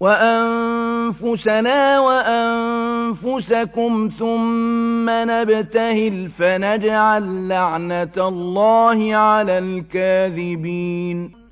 وأنفسنا وأنفسكم ثم نبتهل فنجعل لعنة الله على الكاذبين.